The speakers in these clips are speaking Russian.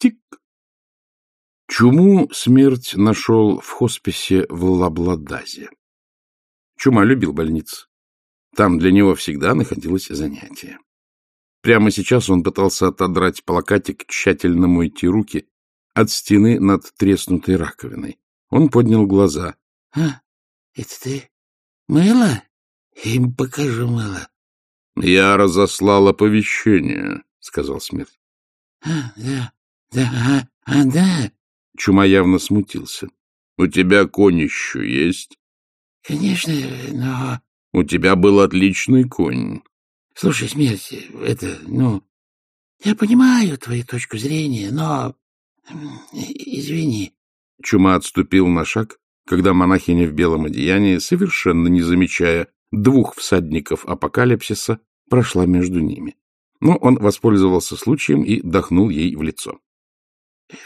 Тик. Чуму смерть нашел в хосписе в Лабладазе. Чума любил больницы. Там для него всегда находилось занятие. Прямо сейчас он пытался отодрать плакатик, тщательно мойти руки от стены над треснутой раковиной. Он поднял глаза. — А, это ты мыло? Им покажу мыло. — Я разослал оповещение, — сказал смерть. — А, да, да, а, да. Чума явно смутился. — У тебя конь еще есть? — Конечно, но... — У тебя был отличный конь. — Слушай, смерть, это, ну... Я понимаю твою точку зрения, но... Извини. Чума отступил на шаг, когда монахиня в белом одеянии, совершенно не замечая двух всадников апокалипсиса, прошла между ними. Но он воспользовался случаем и дохнул ей в лицо. —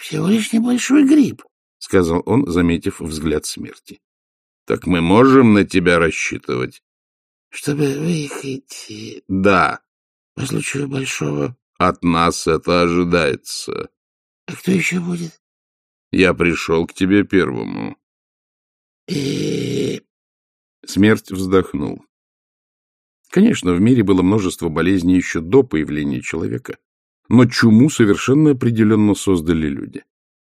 Всего лишь небольшой гриб, — сказал он, заметив взгляд смерти. — Так мы можем на тебя рассчитывать? — Чтобы выехать... — Да. — По случаю большого... — От нас это ожидается. — А кто еще будет? — Я пришел к тебе первому. И... Смерть вздохнул. Конечно, в мире было множество болезней еще до появления человека, но чуму совершенно определенно создали люди.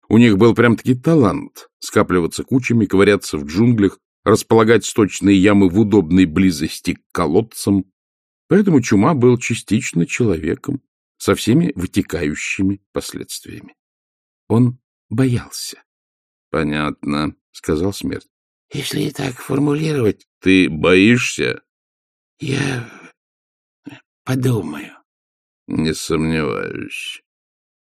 У них был прям-таки талант скапливаться кучами, ковыряться в джунглях, располагать сточные ямы в удобной близости к колодцам. Поэтому чума был частично человеком, со всеми вытекающими последствиями. Он боялся. — Понятно, — сказал смерть. — Если так формулировать... — Ты боишься? — Я подумаю. — Не сомневаюсь.